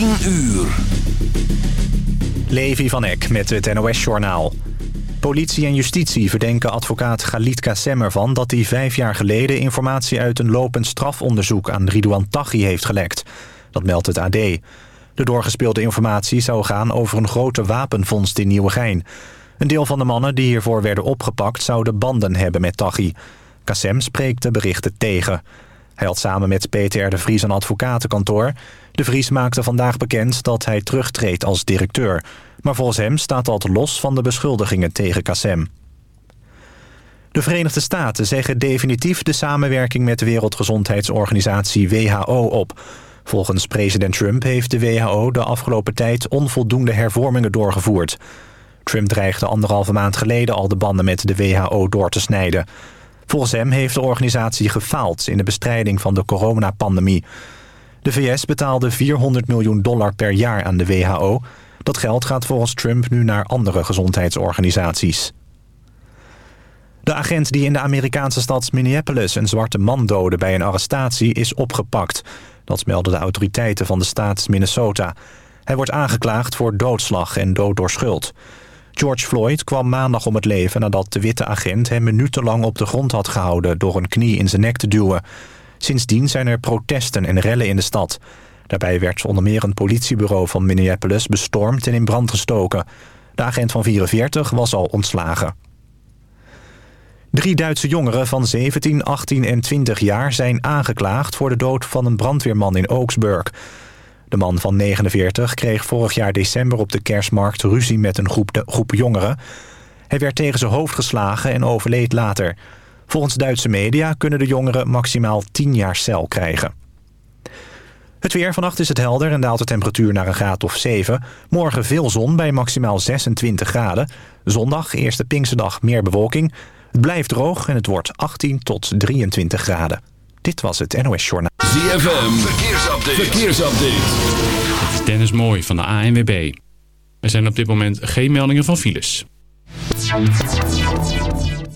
10 uur. Levi van Eck met het NOS-journaal. Politie en justitie verdenken advocaat Galit Kassem ervan... dat hij vijf jaar geleden informatie uit een lopend strafonderzoek... aan Ridouan Taghi heeft gelekt. Dat meldt het AD. De doorgespeelde informatie zou gaan over een grote wapenvondst in Nieuwegein. Een deel van de mannen die hiervoor werden opgepakt... zouden banden hebben met Taghi. Kassem spreekt de berichten tegen... Hij had samen met Peter de Vries een advocatenkantoor. De Vries maakte vandaag bekend dat hij terugtreedt als directeur. Maar volgens hem staat dat los van de beschuldigingen tegen Kassem. De Verenigde Staten zeggen definitief de samenwerking met de Wereldgezondheidsorganisatie WHO op. Volgens president Trump heeft de WHO de afgelopen tijd onvoldoende hervormingen doorgevoerd. Trump dreigde anderhalve maand geleden al de banden met de WHO door te snijden. Volgens hem heeft de organisatie gefaald in de bestrijding van de coronapandemie. De VS betaalde 400 miljoen dollar per jaar aan de WHO. Dat geld gaat volgens Trump nu naar andere gezondheidsorganisaties. De agent die in de Amerikaanse stad Minneapolis een zwarte man doodde bij een arrestatie is opgepakt. Dat melden de autoriteiten van de staat Minnesota. Hij wordt aangeklaagd voor doodslag en dood door schuld. George Floyd kwam maandag om het leven nadat de witte agent hem minutenlang op de grond had gehouden door een knie in zijn nek te duwen. Sindsdien zijn er protesten en rellen in de stad. Daarbij werd onder meer een politiebureau van Minneapolis bestormd en in brand gestoken. De agent van 44 was al ontslagen. Drie Duitse jongeren van 17, 18 en 20 jaar zijn aangeklaagd voor de dood van een brandweerman in Augsburg. De man van 49 kreeg vorig jaar december op de kerstmarkt ruzie met een groep, de, groep jongeren. Hij werd tegen zijn hoofd geslagen en overleed later. Volgens Duitse media kunnen de jongeren maximaal 10 jaar cel krijgen. Het weer vannacht is het helder en daalt de temperatuur naar een graad of 7. Morgen veel zon bij maximaal 26 graden. Zondag, eerste Pinksterdag, meer bewolking. Het blijft droog en het wordt 18 tot 23 graden. Dit was het NOS Journaal. ZFM, verkeersupdate. verkeersupdate. Het is Dennis Mooi van de ANWB. Er zijn op dit moment geen meldingen van files.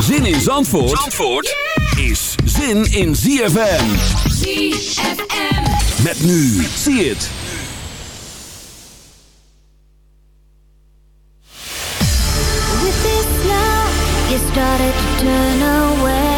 Zin in Zandvoort, Zandvoort is zin in ZFM. ZFM. Met nu, zie het. With this love, you started to turn away.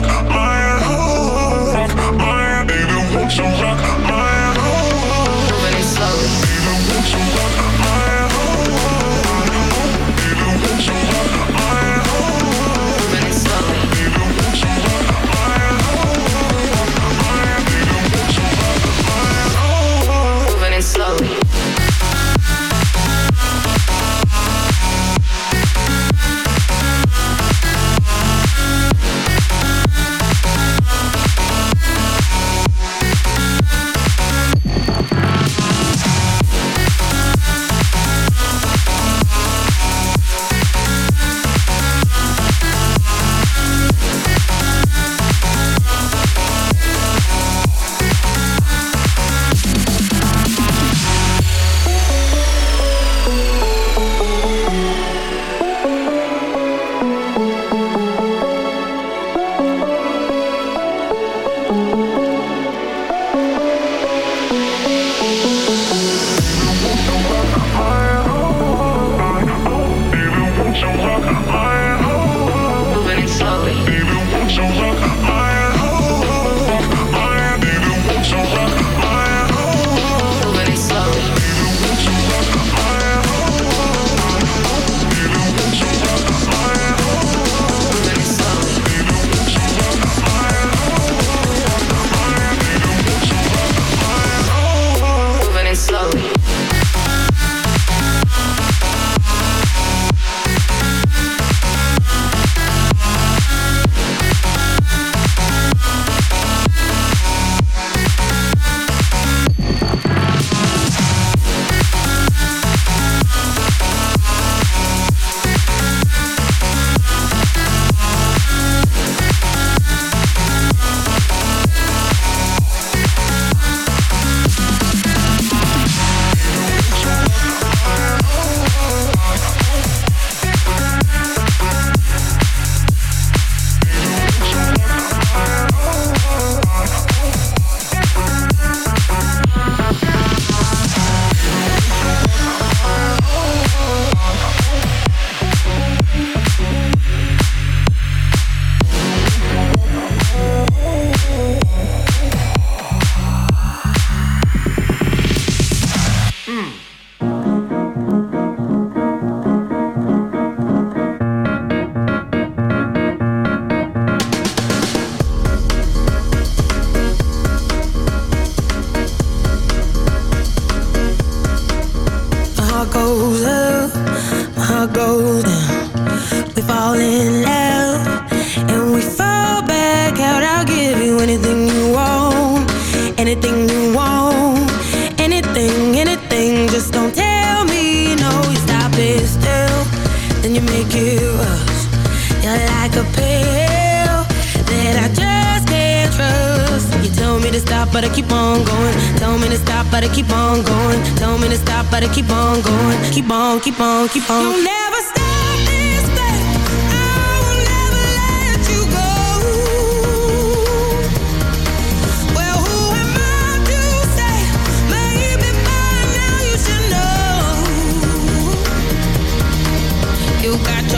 friend.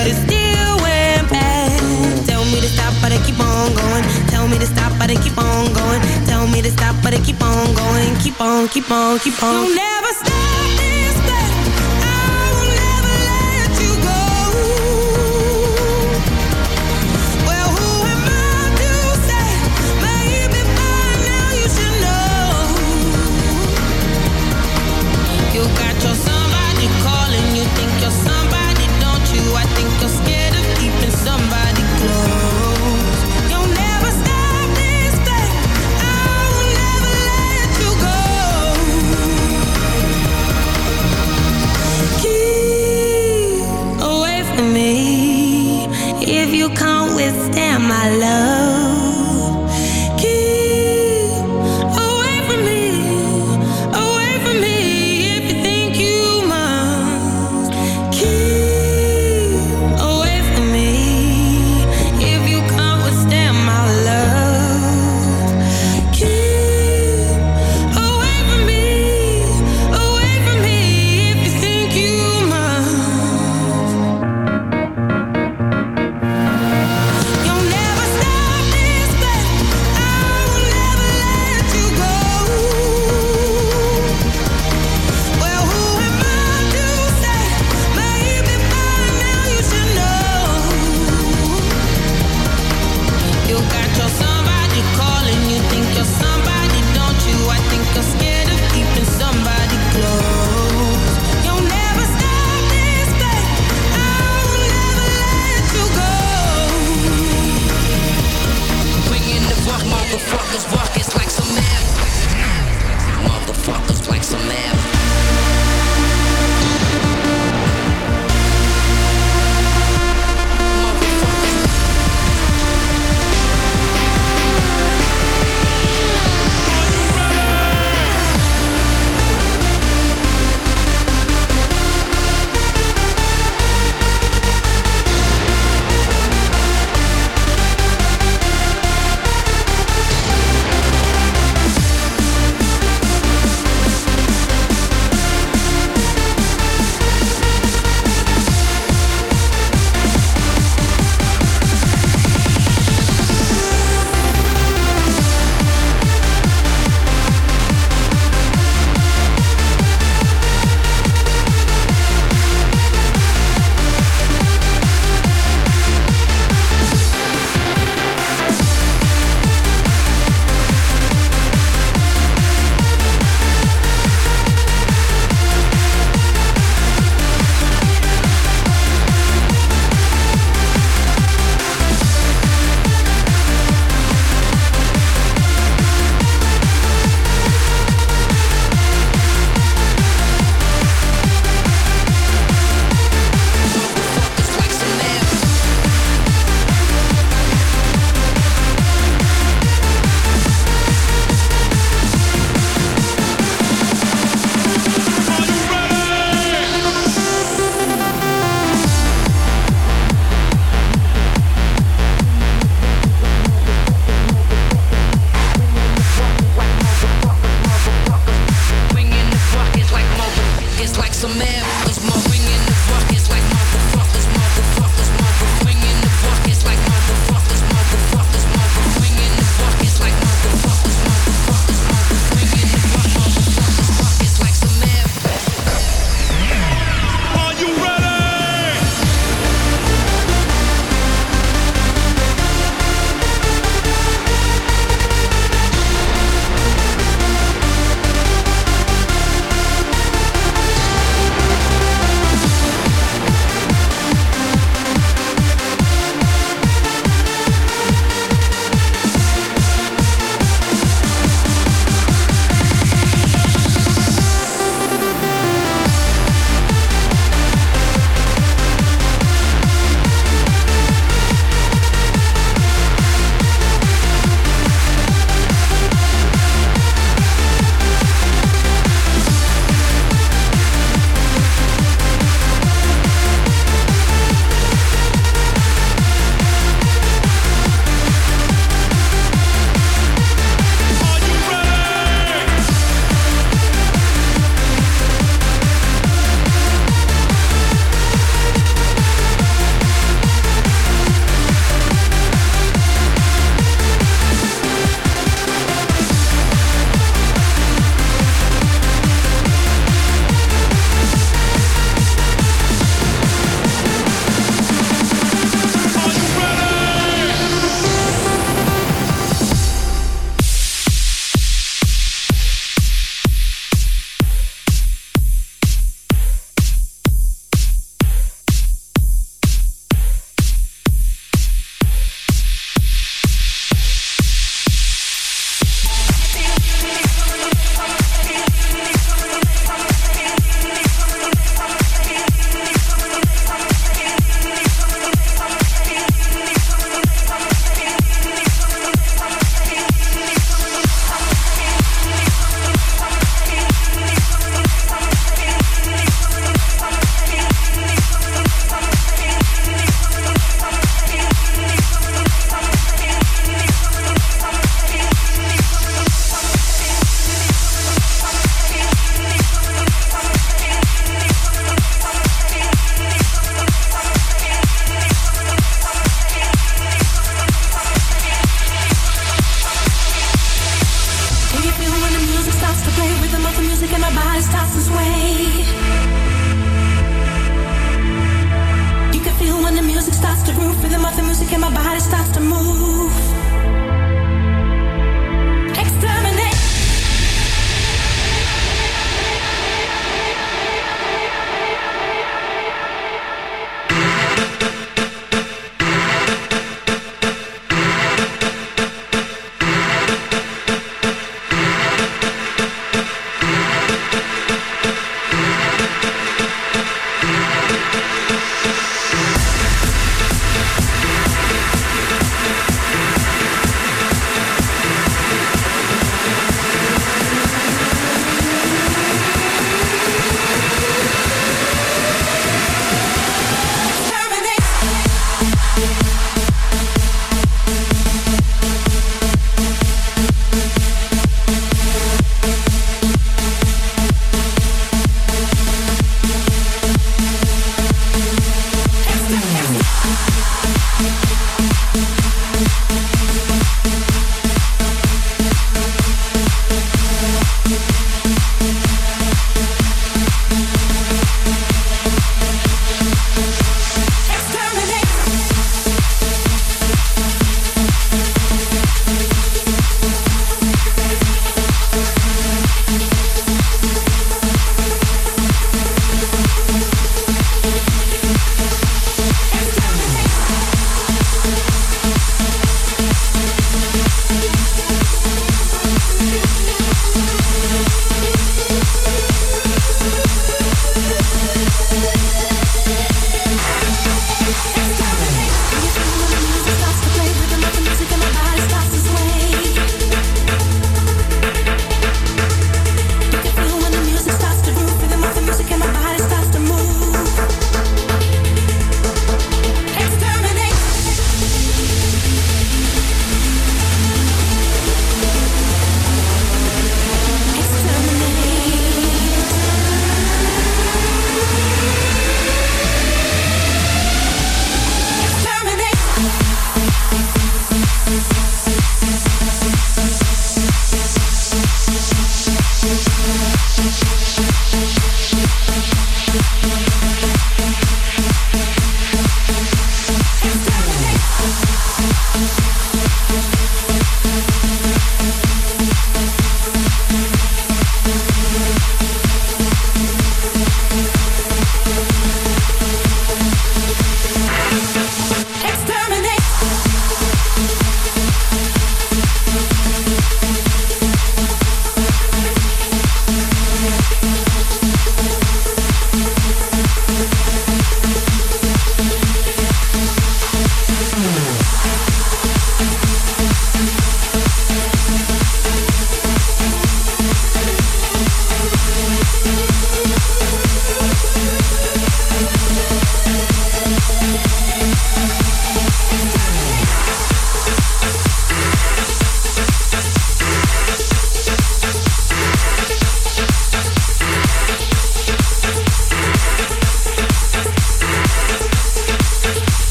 but it still went bad. Tell me to stop, but I keep on going. Tell me to stop, but I keep on going. Tell me to stop, but I keep on going. Keep on, keep on, keep on. You'll never stop. Can't withstand my love.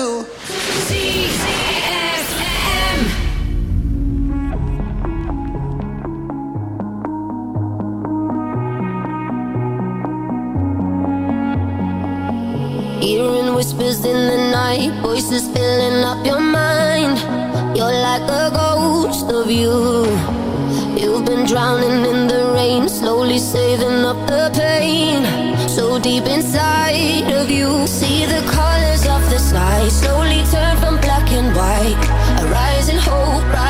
do. Hearing whispers in the night, voices filling up your mind. You're like a ghost of you. You've been drowning in the rain, slowly saving up the pain. So deep inside of you, see the color. I slowly turn from black and white. A rising and hope.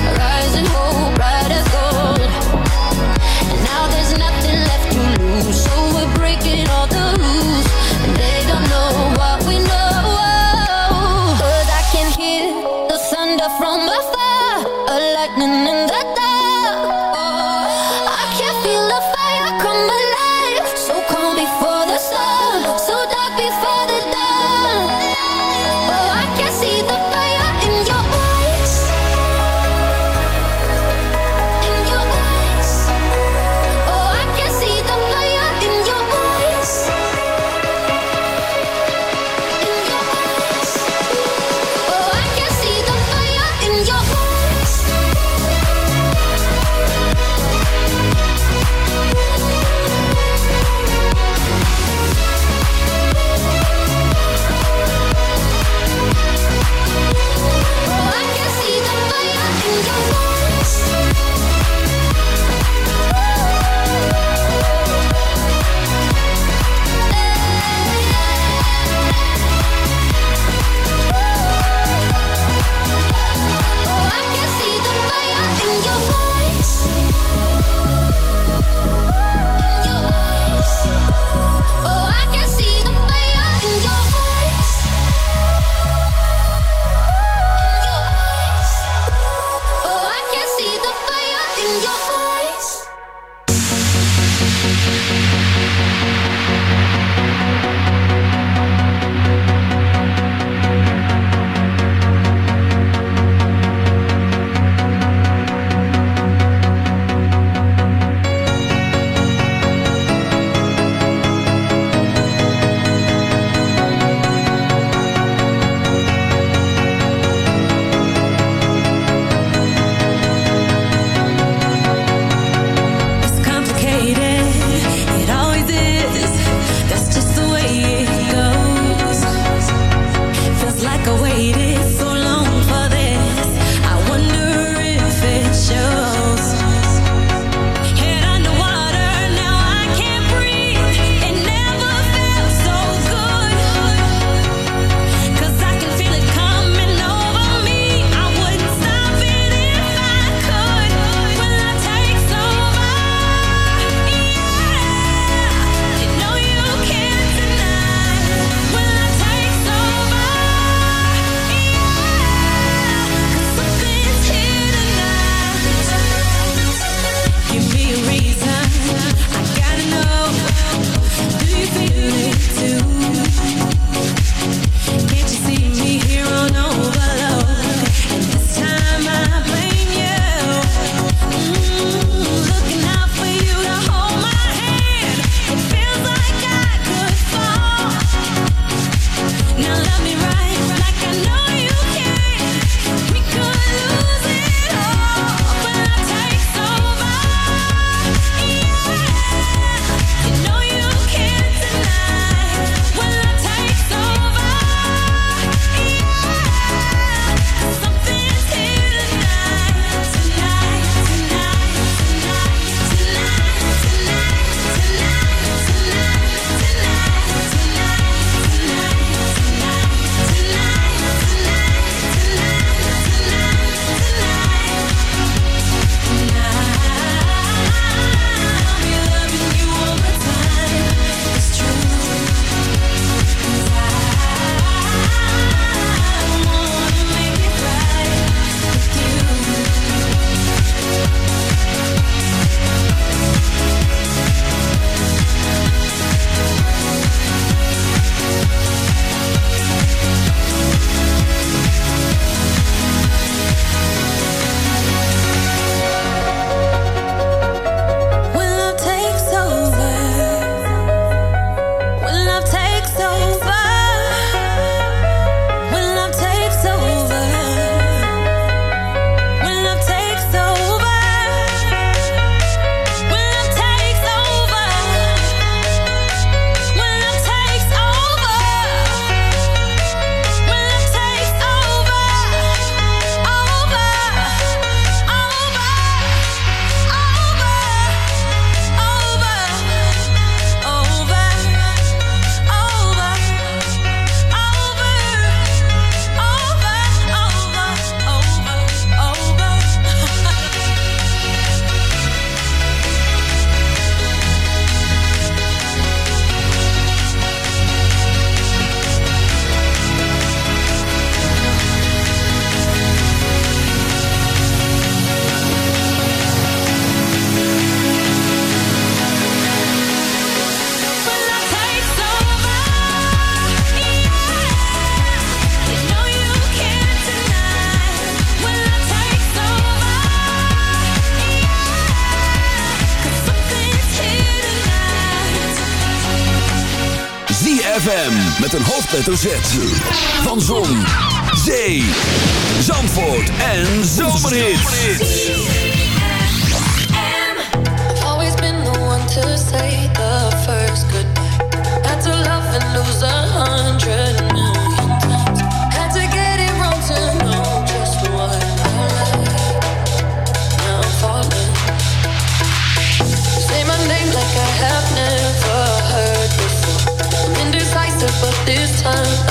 ZFM met een hoofdletter Z. Van Zon, Zee, Zandvoort en Zomerhits. Always been the one to say the first goodbye. Had to love and lose a hundred this time.